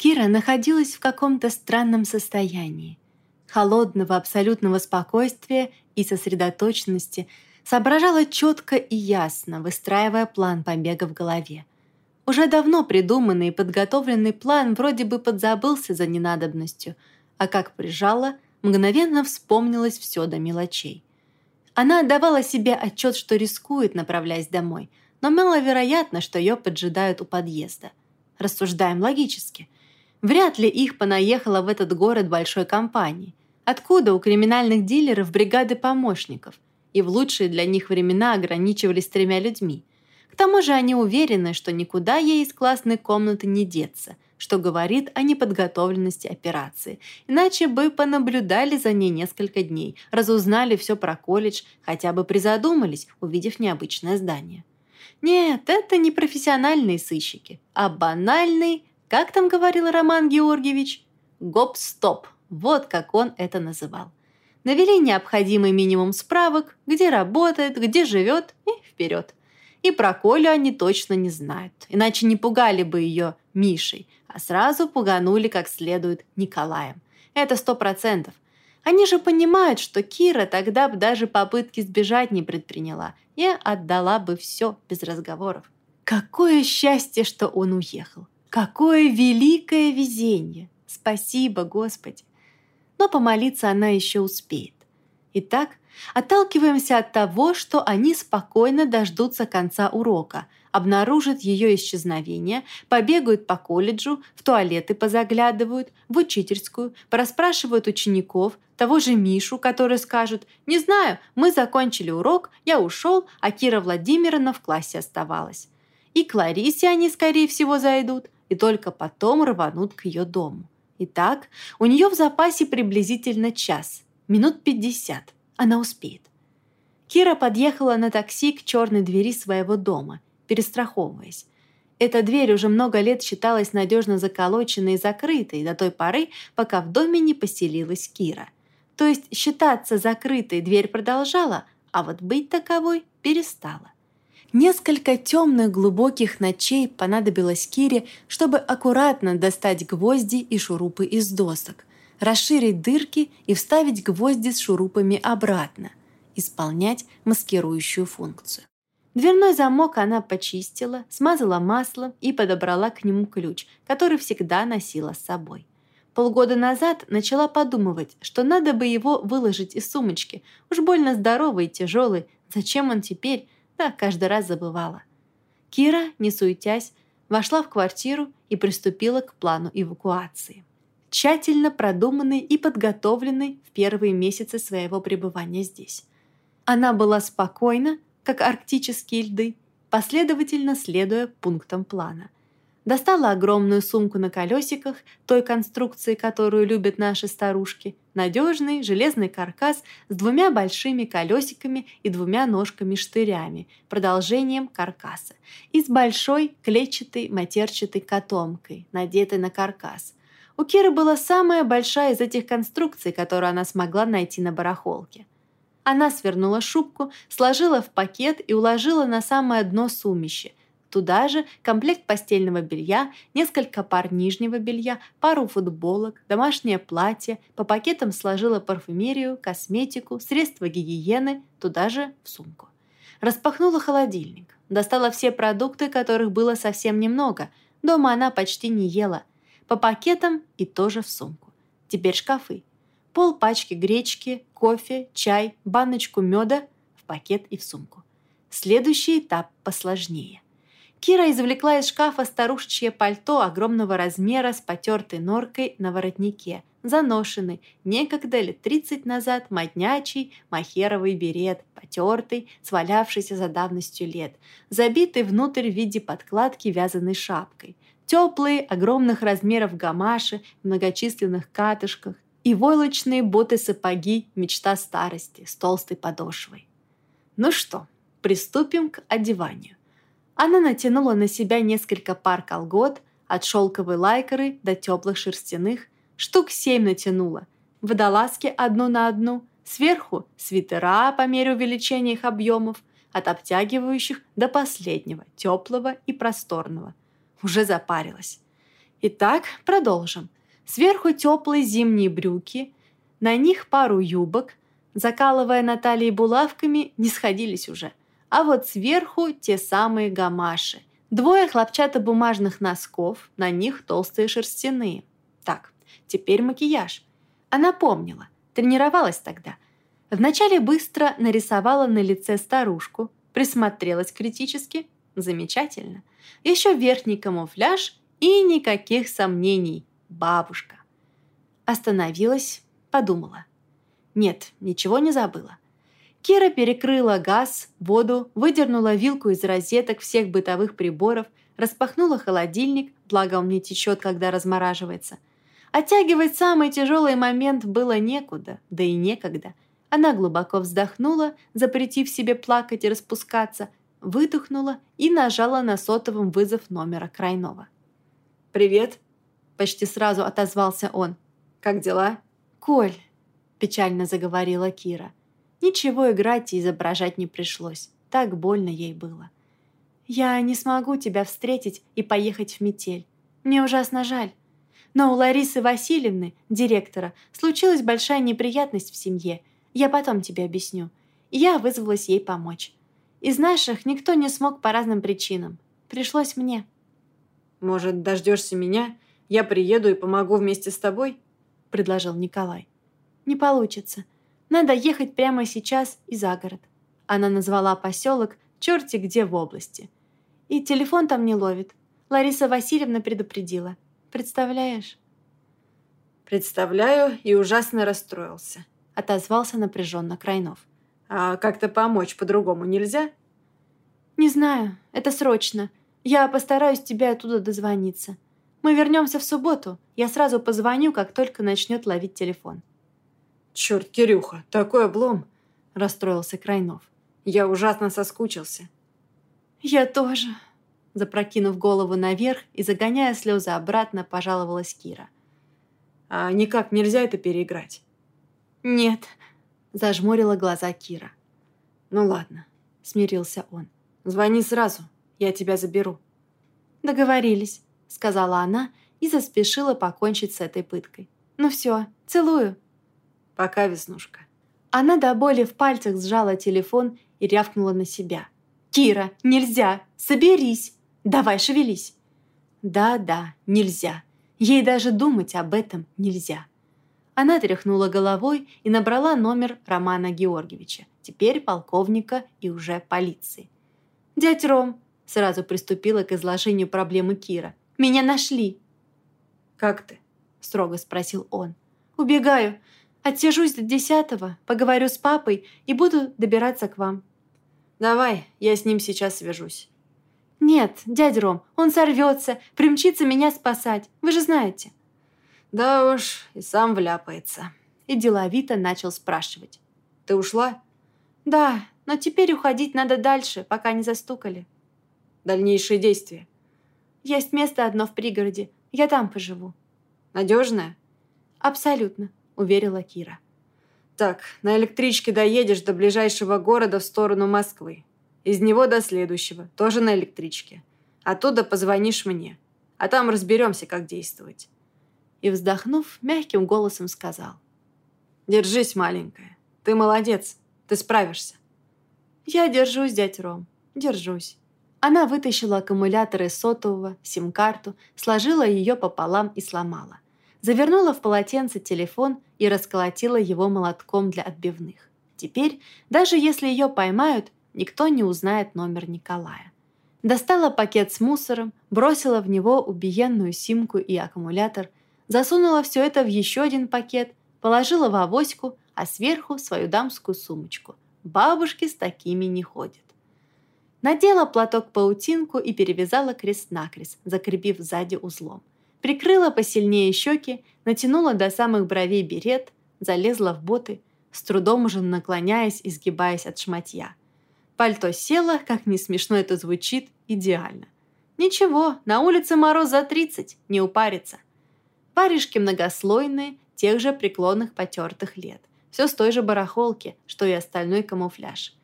Кира находилась в каком-то странном состоянии. Холодного абсолютного спокойствия и сосредоточенности соображала четко и ясно, выстраивая план побега в голове. Уже давно придуманный и подготовленный план вроде бы подзабылся за ненадобностью, а как прижала, мгновенно вспомнилось все до мелочей. Она отдавала себе отчет, что рискует, направляясь домой, но маловероятно, что ее поджидают у подъезда. Рассуждаем логически – Вряд ли их понаехало в этот город большой компании. Откуда у криминальных дилеров бригады помощников? И в лучшие для них времена ограничивались тремя людьми. К тому же они уверены, что никуда ей из классной комнаты не деться, что говорит о неподготовленности операции. Иначе бы понаблюдали за ней несколько дней, разузнали все про колледж, хотя бы призадумались, увидев необычное здание. Нет, это не профессиональные сыщики, а банальные как там говорил Роман Георгиевич? Гоп-стоп. Вот как он это называл. Навели необходимый минимум справок, где работает, где живет и вперед. И про Колю они точно не знают, иначе не пугали бы ее Мишей, а сразу пуганули как следует Николаем. Это сто процентов. Они же понимают, что Кира тогда бы даже попытки сбежать не предприняла и отдала бы все без разговоров. Какое счастье, что он уехал. Какое великое везение! Спасибо, Господи! Но помолиться она еще успеет. Итак, отталкиваемся от того, что они спокойно дождутся конца урока, обнаружат ее исчезновение, побегают по колледжу, в туалеты позаглядывают, в учительскую, пораспрашивают учеников, того же Мишу, который скажут «Не знаю, мы закончили урок, я ушел, а Кира Владимировна в классе оставалась». И к Ларисе они, скорее всего, зайдут – и только потом рванут к ее дому. Итак, у нее в запасе приблизительно час, минут пятьдесят. Она успеет. Кира подъехала на такси к черной двери своего дома, перестраховываясь. Эта дверь уже много лет считалась надежно заколоченной и закрытой до той поры, пока в доме не поселилась Кира. То есть считаться закрытой дверь продолжала, а вот быть таковой перестала. Несколько темных глубоких ночей понадобилось Кире, чтобы аккуратно достать гвозди и шурупы из досок, расширить дырки и вставить гвозди с шурупами обратно, исполнять маскирующую функцию. Дверной замок она почистила, смазала маслом и подобрала к нему ключ, который всегда носила с собой. Полгода назад начала подумывать, что надо бы его выложить из сумочки. Уж больно здоровый и тяжелый. Зачем он теперь? Так каждый раз забывала. Кира, не суетясь, вошла в квартиру и приступила к плану эвакуации. Тщательно продуманный и подготовленный в первые месяцы своего пребывания здесь. Она была спокойна, как арктические льды, последовательно следуя пунктам плана – Достала огромную сумку на колесиках, той конструкции, которую любят наши старушки. Надежный железный каркас с двумя большими колесиками и двумя ножками-штырями, продолжением каркаса. И с большой клетчатой матерчатой котомкой, надетой на каркас. У Киры была самая большая из этих конструкций, которую она смогла найти на барахолке. Она свернула шубку, сложила в пакет и уложила на самое дно сумище, Туда же комплект постельного белья, несколько пар нижнего белья, пару футболок, домашнее платье, по пакетам сложила парфюмерию, косметику, средства гигиены, туда же в сумку. Распахнула холодильник, достала все продукты, которых было совсем немного. Дома она почти не ела. По пакетам и тоже в сумку. Теперь шкафы. Пол пачки гречки, кофе, чай, баночку меда в пакет и в сумку. Следующий этап посложнее – Кира извлекла из шкафа старушечье пальто огромного размера с потертой норкой на воротнике, заношенный, некогда лет тридцать назад моднячий махеровый берет, потертый, свалявшийся за давностью лет, забитый внутрь в виде подкладки вязаной шапкой, теплые, огромных размеров гамаши в многочисленных катышках и войлочные боты-сапоги мечта старости с толстой подошвой. Ну что, приступим к одеванию. Она натянула на себя несколько пар колгот, от шелковой лайкеры до теплых шерстяных, штук семь натянула, водолазки одну на одну, сверху свитера по мере увеличения их объемов, от обтягивающих до последнего, теплого и просторного. Уже запарилась. Итак, продолжим. Сверху теплые зимние брюки, на них пару юбок, закалывая на талии булавками, не сходились уже. А вот сверху те самые гамаши. Двое хлопчатобумажных носков, на них толстые шерстяные. Так, теперь макияж. Она помнила, тренировалась тогда. Вначале быстро нарисовала на лице старушку, присмотрелась критически. Замечательно. Еще верхний камуфляж и никаких сомнений. Бабушка. Остановилась, подумала. Нет, ничего не забыла. Кира перекрыла газ, воду, выдернула вилку из розеток всех бытовых приборов, распахнула холодильник, благо он не течет, когда размораживается. Оттягивать самый тяжелый момент было некуда, да и некогда. Она глубоко вздохнула, запретив себе плакать и распускаться, выдохнула и нажала на сотовом вызов номера Крайнова. «Привет!» – почти сразу отозвался он. «Как дела?» «Коль!» – печально заговорила Кира – Ничего играть и изображать не пришлось. Так больно ей было. «Я не смогу тебя встретить и поехать в метель. Мне ужасно жаль. Но у Ларисы Васильевны, директора, случилась большая неприятность в семье. Я потом тебе объясню. Я вызвалась ей помочь. Из наших никто не смог по разным причинам. Пришлось мне». «Может, дождешься меня? Я приеду и помогу вместе с тобой?» – предложил Николай. «Не получится. Надо ехать прямо сейчас и за город. Она назвала поселок черти где в области. И телефон там не ловит. Лариса Васильевна предупредила. Представляешь? Представляю и ужасно расстроился. Отозвался напряженно Крайнов. А как-то помочь по-другому нельзя? Не знаю, это срочно. Я постараюсь тебе оттуда дозвониться. Мы вернемся в субботу. Я сразу позвоню, как только начнет ловить телефон. «Черт, Кирюха, такой облом!» – расстроился Крайнов. «Я ужасно соскучился». «Я тоже», – запрокинув голову наверх и загоняя слезы обратно, пожаловалась Кира. «А никак нельзя это переиграть?» «Нет», – зажмурила глаза Кира. «Ну ладно», – смирился он. «Звони сразу, я тебя заберу». «Договорились», – сказала она и заспешила покончить с этой пыткой. «Ну все, целую». Пока, Веснушка». Она до боли в пальцах сжала телефон и рявкнула на себя. «Кира, нельзя! Соберись! Давай, шевелись!» «Да-да, нельзя. Ей даже думать об этом нельзя». Она тряхнула головой и набрала номер Романа Георгиевича, теперь полковника и уже полиции. «Дядь Ром!» – сразу приступила к изложению проблемы Кира. «Меня нашли!» «Как ты?» – строго спросил он. «Убегаю. Оттяжусь до десятого, поговорю с папой и буду добираться к вам». «Давай, я с ним сейчас свяжусь». «Нет, дядя Ром, он сорвется, примчится меня спасать, вы же знаете». «Да уж, и сам вляпается». И деловито начал спрашивать. «Ты ушла?» «Да, но теперь уходить надо дальше, пока не застукали». «Дальнейшие действия?» «Есть место одно в пригороде, я там поживу». «Надежное?» «Абсолютно уверила Кира. «Так, на электричке доедешь до ближайшего города в сторону Москвы. Из него до следующего, тоже на электричке. Оттуда позвонишь мне, а там разберемся, как действовать». И, вздохнув, мягким голосом сказал. «Держись, маленькая. Ты молодец. Ты справишься». «Я держусь, дядь Ром. Держусь». Она вытащила аккумулятор из сотового, сим-карту, сложила ее пополам и сломала – завернула в полотенце телефон и расколотила его молотком для отбивных. Теперь, даже если ее поймают, никто не узнает номер Николая. Достала пакет с мусором, бросила в него убиенную симку и аккумулятор, засунула все это в еще один пакет, положила в авоську, а сверху свою дамскую сумочку. Бабушки с такими не ходят. Надела платок-паутинку и перевязала крест-накрест, закрепив сзади узлом прикрыла посильнее щеки, натянула до самых бровей берет, залезла в боты, с трудом уже наклоняясь и сгибаясь от шматья. Пальто село, как не смешно это звучит, идеально. Ничего, на улице мороз за 30, не упарится. Варежки многослойные, тех же преклонных потертых лет. Все с той же барахолки, что и остальной камуфляж.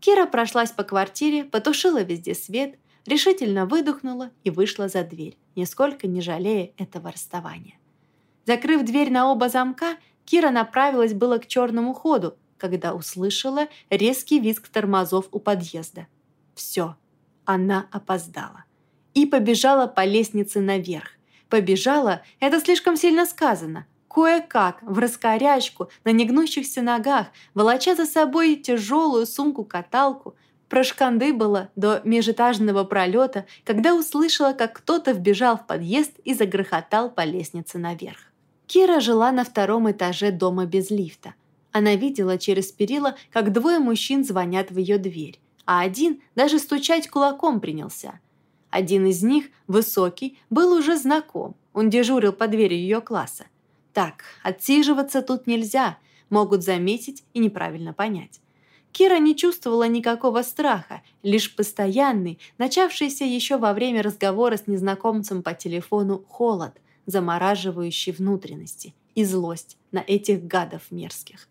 Кира прошлась по квартире, потушила везде свет, решительно выдохнула и вышла за дверь, нисколько не жалея этого расставания. Закрыв дверь на оба замка, Кира направилась было к черному ходу, когда услышала резкий визг тормозов у подъезда. Все, она опоздала. И побежала по лестнице наверх. Побежала – это слишком сильно сказано. Кое-как, в раскорячку, на негнущихся ногах, волоча за собой тяжелую сумку-каталку, прошкандыбала до межэтажного пролета, когда услышала, как кто-то вбежал в подъезд и загрохотал по лестнице наверх. Кира жила на втором этаже дома без лифта. Она видела через перила, как двое мужчин звонят в ее дверь, а один даже стучать кулаком принялся. Один из них, высокий, был уже знаком. Он дежурил по двери ее класса. Так, отсиживаться тут нельзя, могут заметить и неправильно понять. Кира не чувствовала никакого страха, лишь постоянный, начавшийся еще во время разговора с незнакомцем по телефону, холод, замораживающий внутренности, и злость на этих гадов мерзких.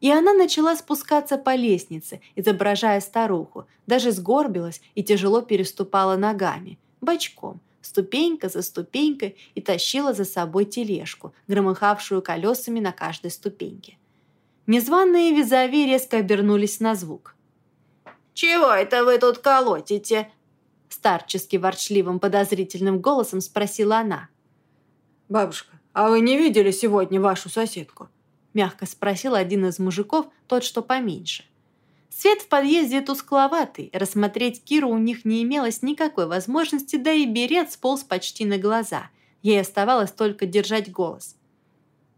И она начала спускаться по лестнице, изображая старуху, даже сгорбилась и тяжело переступала ногами, бочком, ступенька за ступенькой и тащила за собой тележку, громыхавшую колесами на каждой ступеньке. Незваные визави резко обернулись на звук. «Чего это вы тут колотите?» Старчески ворчливым подозрительным голосом спросила она. «Бабушка, а вы не видели сегодня вашу соседку?» мягко спросил один из мужиков, тот, что поменьше. Свет в подъезде тускловатый, рассмотреть Киру у них не имелось никакой возможности, да и берет сполз почти на глаза. Ей оставалось только держать голос.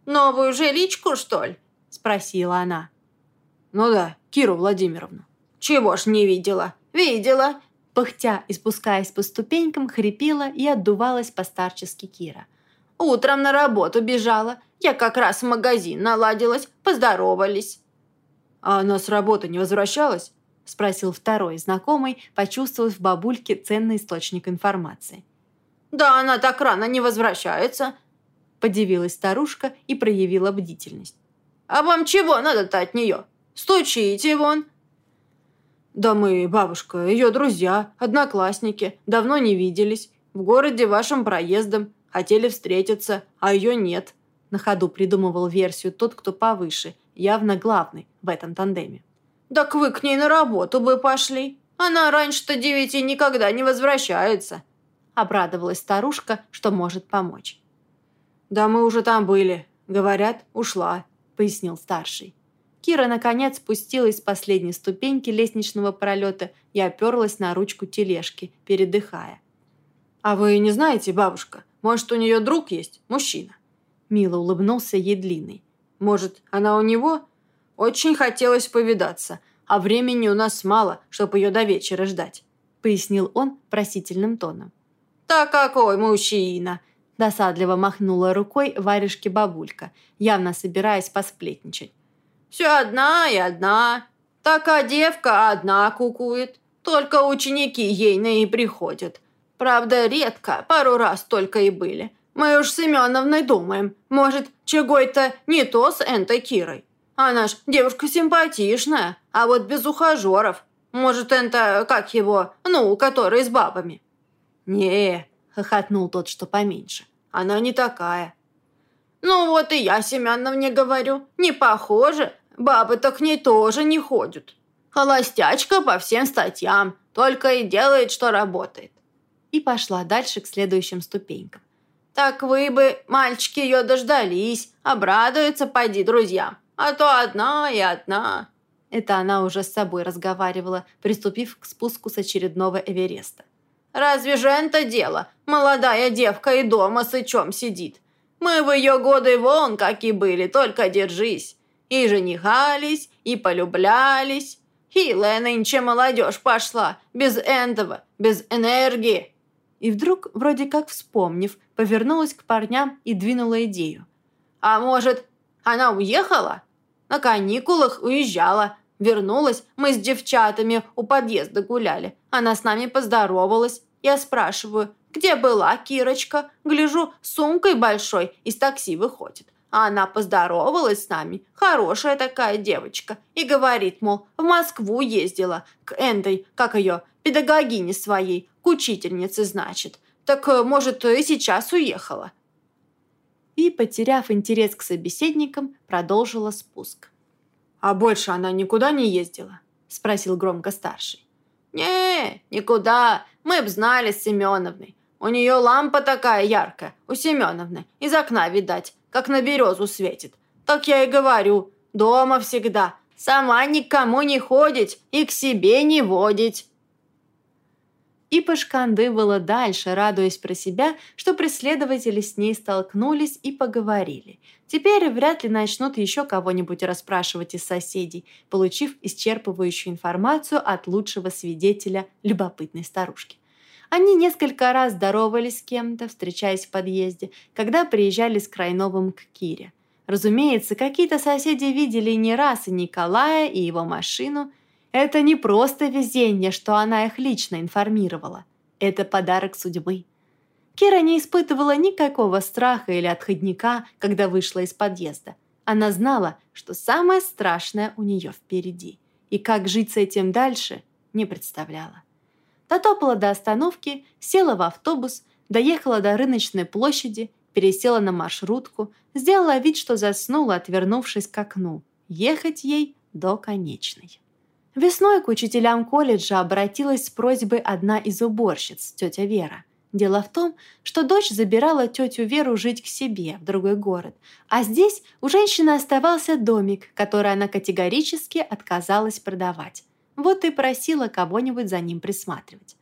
«Новую жиличку, что ли?» – спросила она. «Ну да, Киру Владимировну». «Чего ж не видела?» «Видела». Пыхтя и спускаясь по ступенькам, хрипела и отдувалась по-старчески Кира. «Утром на работу бежала. Я как раз в магазин наладилась, поздоровались». «А она с работы не возвращалась?» – спросил второй знакомый, почувствовав в бабульке ценный источник информации. «Да она так рано не возвращается», – подивилась старушка и проявила бдительность. «А вам чего надо-то от нее? Стучите вон!» «Да мы, бабушка, ее друзья, одноклассники, давно не виделись. В городе вашим проездом. Хотели встретиться, а ее нет», на ходу придумывал версию тот, кто повыше, явно главный в этом тандеме. «Так вы к ней на работу бы пошли. Она раньше-то девяти никогда не возвращается», обрадовалась старушка, что может помочь. «Да мы уже там были. Говорят, ушла», пояснил старший. Кира, наконец, спустилась с последней ступеньки лестничного пролета и оперлась на ручку тележки, передыхая. «А вы не знаете, бабушка, может, у нее друг есть, мужчина?» Мило улыбнулся ей длинный. «Может, она у него?» «Очень хотелось повидаться, а времени у нас мало, чтобы ее до вечера ждать», пояснил он просительным тоном. «Да какой мужчина!» Досадливо махнула рукой варежки бабулька, явно собираясь посплетничать. «Все одна и одна. Такая девка одна кукует. Только ученики ейные и приходят. Правда, редко, пару раз только и были. Мы уж с Семеновной думаем, может, чего-то не то с Энтой Кирой. Она ж девушка симпатичная, а вот без ухажеров. Может, Энта, как его, ну, который с бабами». «Не», — хохотнул тот, что поменьше, — «она не такая». «Ну вот и я Семеновне говорю, не похоже, бабы-то к ней тоже не ходят. Холостячка по всем статьям, только и делает, что работает». И пошла дальше к следующим ступенькам. Так вы бы, мальчики, ее дождались. Обрадуются, пойди, друзья. А то одна и одна». Это она уже с собой разговаривала, приступив к спуску с очередного Эвереста. «Разве же это дело? Молодая девка и дома сычом сидит. Мы в ее годы вон какие были, только держись. И женихались, и полюблялись. Хилая нынче молодежь пошла, без этого, без энергии. И вдруг, вроде как вспомнив, повернулась к парням и двинула идею. «А может, она уехала? На каникулах уезжала. Вернулась, мы с девчатами у подъезда гуляли. Она с нами поздоровалась. Я спрашиваю, где была Кирочка? Гляжу, сумкой большой из такси выходит. А она поздоровалась с нами, хорошая такая девочка, и говорит, мол, в Москву ездила, к Эндой, как ее, педагогине своей, к учительнице, значит. Так, э, может, и сейчас уехала. И, потеряв интерес к собеседникам, продолжила спуск. «А больше она никуда не ездила?» – спросил громко старший. «Не, никуда. Мы б знали с Семеновной. У нее лампа такая яркая, у Семеновны, из окна видать, как на березу светит. Так я и говорю, дома всегда. Сама никому не ходить и к себе не водить». И пошкандывала дальше, радуясь про себя, что преследователи с ней столкнулись и поговорили. Теперь вряд ли начнут еще кого-нибудь расспрашивать из соседей, получив исчерпывающую информацию от лучшего свидетеля любопытной старушки. Они несколько раз здоровались с кем-то, встречаясь в подъезде, когда приезжали с Крайновым к Кире. Разумеется, какие-то соседи видели не раз и Николая, и его машину. Это не просто везение, что она их лично информировала. Это подарок судьбы. Кира не испытывала никакого страха или отходника, когда вышла из подъезда. Она знала, что самое страшное у нее впереди. И как жить с этим дальше, не представляла. Дотопала до остановки, села в автобус, доехала до рыночной площади, пересела на маршрутку, сделала вид, что заснула, отвернувшись к окну. Ехать ей до конечной. Весной к учителям колледжа обратилась с просьбой одна из уборщиц, тетя Вера. Дело в том, что дочь забирала тетю Веру жить к себе в другой город, а здесь у женщины оставался домик, который она категорически отказалась продавать. Вот и просила кого-нибудь за ним присматривать.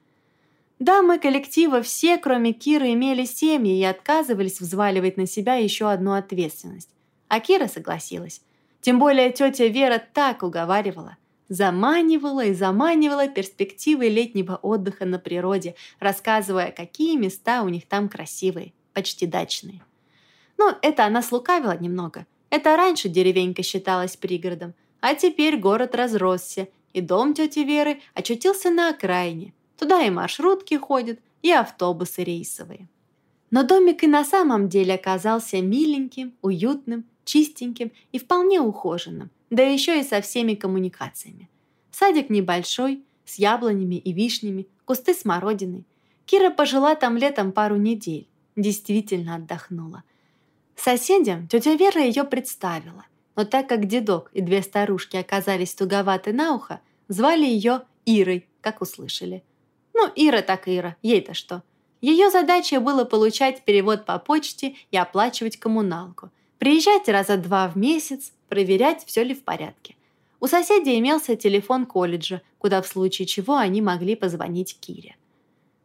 Дамы коллектива все, кроме Киры, имели семьи и отказывались взваливать на себя еще одну ответственность. А Кира согласилась. Тем более тетя Вера так уговаривала. Заманивала и заманивала перспективы летнего отдыха на природе, рассказывая, какие места у них там красивые, почти дачные. Ну, это она слукавила немного. Это раньше деревенька считалась пригородом, а теперь город разросся, и дом тети Веры очутился на окраине. Туда и маршрутки ходят, и автобусы рейсовые. Но домик и на самом деле оказался миленьким, уютным, чистеньким и вполне ухоженным, да еще и со всеми коммуникациями. Садик небольшой, с яблонями и вишнями, кусты смородины. Кира пожила там летом пару недель, действительно отдохнула. Соседям тетя Вера ее представила, но так как дедок и две старушки оказались туговаты на ухо, звали ее Ирой, как услышали. Ну, Ира так Ира, ей-то что. Ее задачей было получать перевод по почте и оплачивать коммуналку. Приезжать раза два в месяц, проверять, все ли в порядке. У соседей имелся телефон колледжа, куда в случае чего они могли позвонить Кире.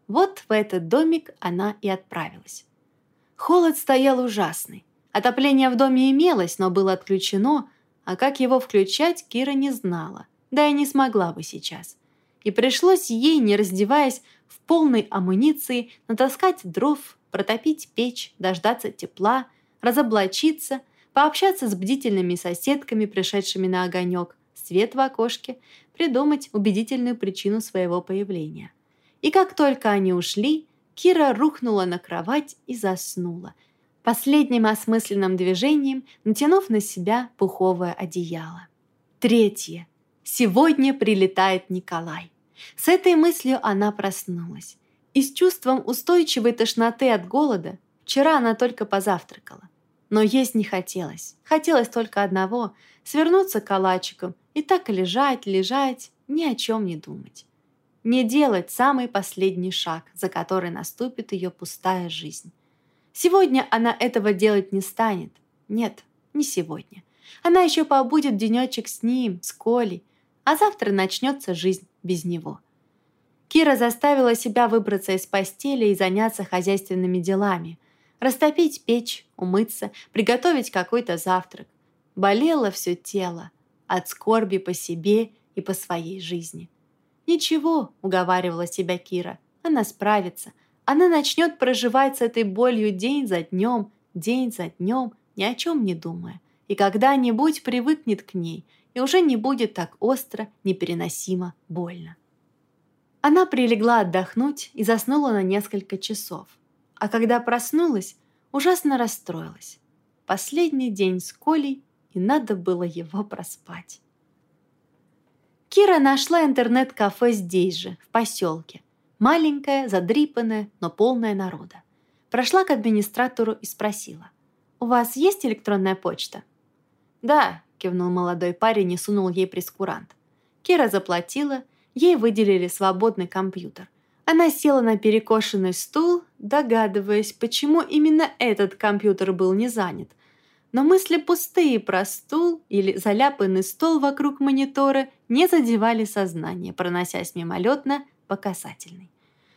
Вот в этот домик она и отправилась. Холод стоял ужасный. Отопление в доме имелось, но было отключено, а как его включать, Кира не знала, да и не смогла бы сейчас. И пришлось ей, не раздеваясь, в полной амуниции натаскать дров, протопить печь, дождаться тепла, разоблачиться, пообщаться с бдительными соседками, пришедшими на огонек, свет в окошке, придумать убедительную причину своего появления. И как только они ушли, Кира рухнула на кровать и заснула – последним осмысленным движением натянув на себя пуховое одеяло. Третье. Сегодня прилетает Николай. С этой мыслью она проснулась. И с чувством устойчивой тошноты от голода вчера она только позавтракала. Но есть не хотелось. Хотелось только одного – свернуться калачиком и так лежать, лежать, ни о чем не думать. Не делать самый последний шаг, за который наступит ее пустая жизнь. Сегодня она этого делать не станет. Нет, не сегодня. Она еще побудет денечек с ним, с Колей, а завтра начнется жизнь без него. Кира заставила себя выбраться из постели и заняться хозяйственными делами. Растопить печь, умыться, приготовить какой-то завтрак. Болело все тело от скорби по себе и по своей жизни. «Ничего», — уговаривала себя Кира, — «она справится, она начнет проживать с этой болью день за днем, день за днем, ни о чем не думая. И когда-нибудь привыкнет к ней, и уже не будет так остро, непереносимо больно. Она прилегла отдохнуть и заснула на несколько часов. А когда проснулась, ужасно расстроилась. Последний день с Колей, и надо было его проспать. Кира нашла интернет-кафе здесь же, в поселке. Маленькое, задрипанное, но полное народа. Прошла к администратору и спросила. «У вас есть электронная почта?» «Да», – кивнул молодой парень и сунул ей прескурант. Кира заплатила, ей выделили свободный компьютер. Она села на перекошенный стул, догадываясь, почему именно этот компьютер был не занят. Но мысли пустые про стул или заляпанный стол вокруг монитора не задевали сознание, проносясь мимолетно по касательной.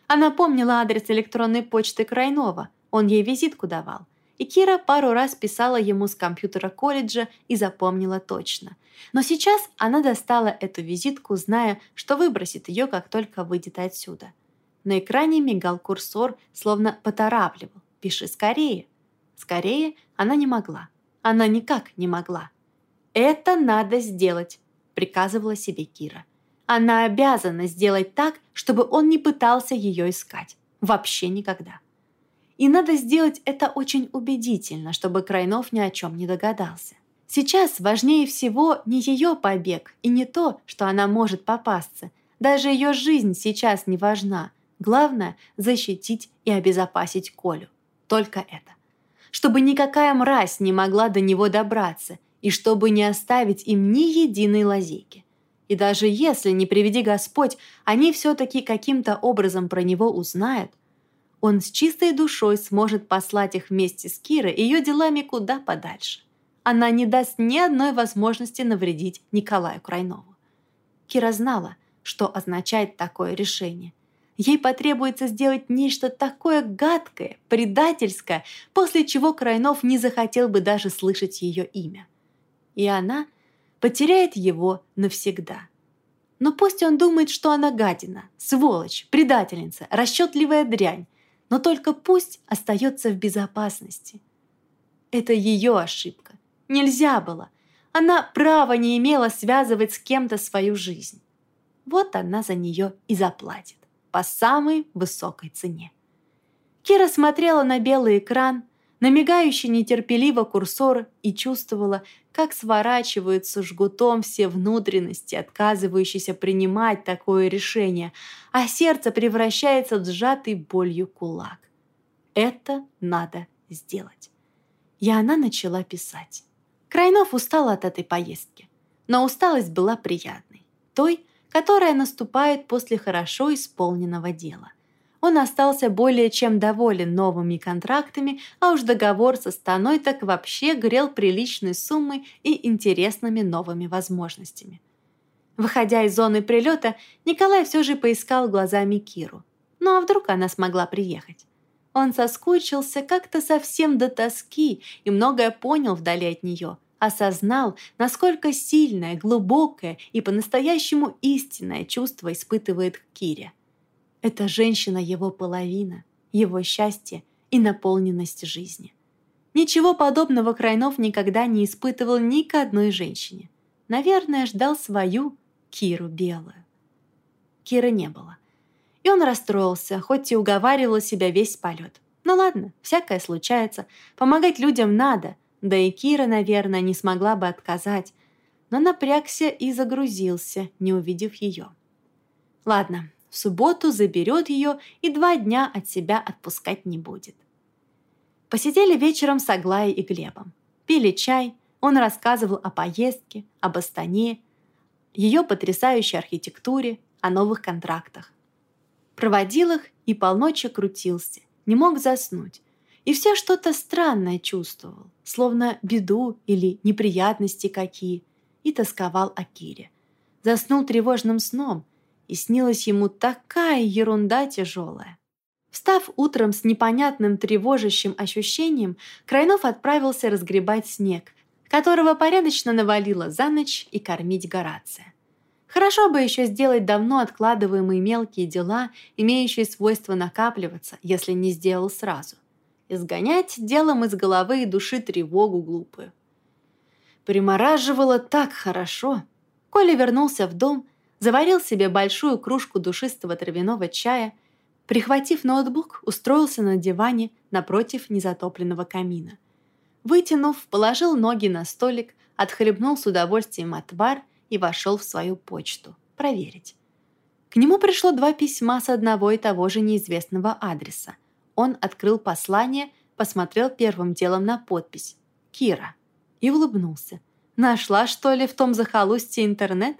Она помнила адрес электронной почты Крайнова, он ей визитку давал. И Кира пару раз писала ему с компьютера колледжа и запомнила точно. Но сейчас она достала эту визитку, зная, что выбросит ее, как только выйдет отсюда. На экране мигал курсор, словно поторапливал. «Пиши скорее». Скорее она не могла. Она никак не могла. «Это надо сделать», — приказывала себе Кира. Она обязана сделать так, чтобы он не пытался ее искать. Вообще никогда. И надо сделать это очень убедительно, чтобы Крайнов ни о чем не догадался. Сейчас важнее всего не ее побег и не то, что она может попасться. Даже ее жизнь сейчас не важна. Главное – защитить и обезопасить Колю. Только это. Чтобы никакая мразь не могла до него добраться, и чтобы не оставить им ни единой лазейки. И даже если, не приведи Господь, они все-таки каким-то образом про него узнают – он с чистой душой сможет послать их вместе с Кирой ее делами куда подальше. Она не даст ни одной возможности навредить Николаю Крайнову. Кира знала, что означает такое решение. Ей потребуется сделать нечто такое гадкое, предательское, после чего Крайнов не захотел бы даже слышать ее имя. И она потеряет его навсегда. Но пусть он думает, что она гадина, сволочь, предательница, расчетливая дрянь, но только пусть остается в безопасности. Это ее ошибка. Нельзя было. Она права не имела связывать с кем-то свою жизнь. Вот она за нее и заплатит. По самой высокой цене. Кира смотрела на белый экран, на мигающий нетерпеливо курсор и чувствовала, как сворачиваются жгутом все внутренности, отказывающиеся принимать такое решение, а сердце превращается в сжатый болью кулак. Это надо сделать. И она начала писать. Крайнов устал от этой поездки, но усталость была приятной, той, которая наступает после хорошо исполненного дела – он остался более чем доволен новыми контрактами, а уж договор со Станой так вообще грел приличной суммой и интересными новыми возможностями. Выходя из зоны прилета, Николай все же поискал глазами Киру. Ну а вдруг она смогла приехать? Он соскучился как-то совсем до тоски и многое понял вдали от нее, осознал, насколько сильное, глубокое и по-настоящему истинное чувство испытывает к Кире – эта женщина его половина, его счастье и наполненность жизни. Ничего подобного Крайнов никогда не испытывал ни к одной женщине. Наверное, ждал свою Киру белую. Киры не было. И он расстроился, хоть и уговаривал себя весь полет. Ну ладно, всякое случается. Помогать людям надо. Да и Кира, наверное, не смогла бы отказать. Но напрягся и загрузился, не увидев ее. Ладно, в субботу заберет ее и два дня от себя отпускать не будет. Посидели вечером с Аглаей и Глебом. Пили чай, он рассказывал о поездке, об Астане, ее потрясающей архитектуре, о новых контрактах. Проводил их и полночи крутился, не мог заснуть. И все что-то странное чувствовал, словно беду или неприятности какие, и тосковал о Кире. Заснул тревожным сном – и снилась ему такая ерунда тяжелая. Встав утром с непонятным тревожащим ощущением, Крайнов отправился разгребать снег, которого порядочно навалило за ночь и кормить Горация. Хорошо бы еще сделать давно откладываемые мелкие дела, имеющие свойство накапливаться, если не сделал сразу. Изгонять делом из головы и души тревогу глупую. Примораживало так хорошо. Коля вернулся в дом, заварил себе большую кружку душистого травяного чая, прихватив ноутбук, устроился на диване напротив незатопленного камина. Вытянув, положил ноги на столик, отхлебнул с удовольствием отвар и вошел в свою почту. Проверить. К нему пришло два письма с одного и того же неизвестного адреса. Он открыл послание, посмотрел первым делом на подпись «Кира» и улыбнулся. «Нашла, что ли, в том захолустье интернет?»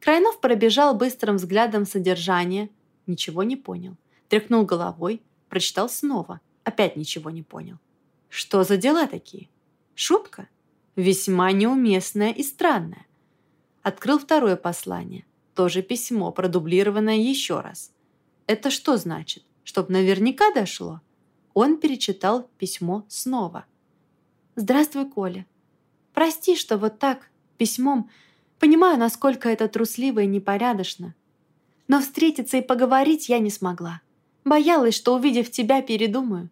Крайнов пробежал быстрым взглядом содержание, ничего не понял. Тряхнул головой, прочитал снова, опять ничего не понял. Что за дела такие? Шутка? Весьма неуместная и странная. Открыл второе послание. Тоже письмо, продублированное еще раз. Это что значит? Чтоб наверняка дошло? Он перечитал письмо снова. «Здравствуй, Коля. Прости, что вот так, письмом, понимаю, насколько это трусливо и непорядочно. Но встретиться и поговорить я не смогла. Боялась, что, увидев тебя, передумаю.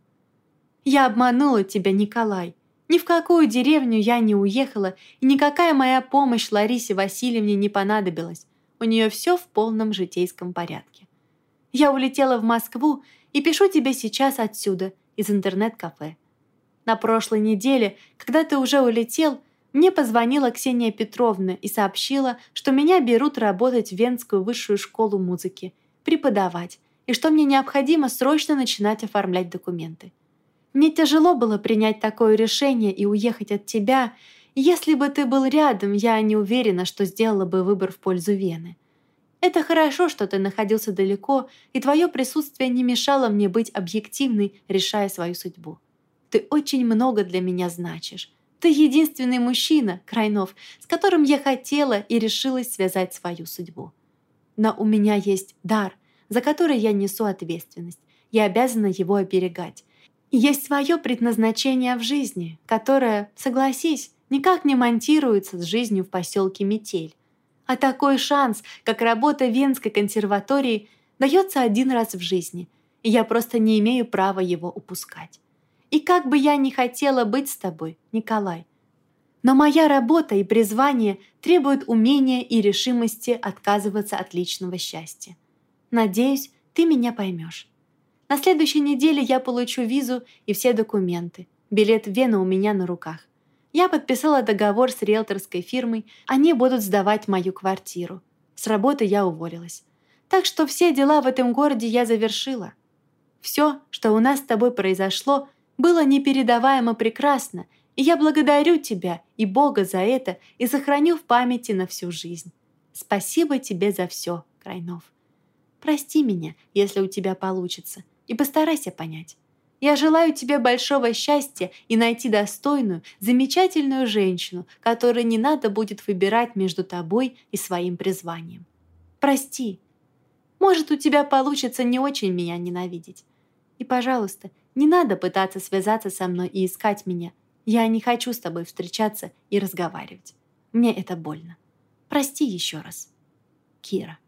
Я обманула тебя, Николай. Ни в какую деревню я не уехала, и никакая моя помощь Ларисе Васильевне не понадобилась. У нее все в полном житейском порядке. Я улетела в Москву и пишу тебе сейчас отсюда, из интернет-кафе. На прошлой неделе, когда ты уже улетел, мне позвонила Ксения Петровна и сообщила, что меня берут работать в Венскую высшую школу музыки, преподавать, и что мне необходимо срочно начинать оформлять документы. Мне тяжело было принять такое решение и уехать от тебя. Если бы ты был рядом, я не уверена, что сделала бы выбор в пользу Вены. Это хорошо, что ты находился далеко, и твое присутствие не мешало мне быть объективной, решая свою судьбу. Ты очень много для меня значишь. Ты единственный мужчина, Крайнов, с которым я хотела и решилась связать свою судьбу. Но у меня есть дар, за который я несу ответственность. Я обязана его оберегать. Есть свое предназначение в жизни, которое, согласись, никак не монтируется с жизнью в поселке Метель. А такой шанс, как работа Венской консерватории, дается один раз в жизни, и я просто не имею права его упускать. И как бы я ни хотела быть с тобой, Николай, но моя работа и призвание требуют умения и решимости отказываться от личного счастья. Надеюсь, ты меня поймешь. На следующей неделе я получу визу и все документы. Билет в Вену у меня на руках. Я подписала договор с риэлторской фирмой, они будут сдавать мою квартиру. С работы я уволилась. Так что все дела в этом городе я завершила. Все, что у нас с тобой произошло, было непередаваемо прекрасно, и я благодарю тебя и Бога за это и сохраню в памяти на всю жизнь. Спасибо тебе за все, Крайнов. Прости меня, если у тебя получится и постарайся понять. Я желаю тебе большого счастья и найти достойную, замечательную женщину, которой не надо будет выбирать между тобой и своим призванием. Прости. Может, у тебя получится не очень меня ненавидеть. И, пожалуйста, не надо пытаться связаться со мной и искать меня. Я не хочу с тобой встречаться и разговаривать. Мне это больно. Прости еще раз. Кира.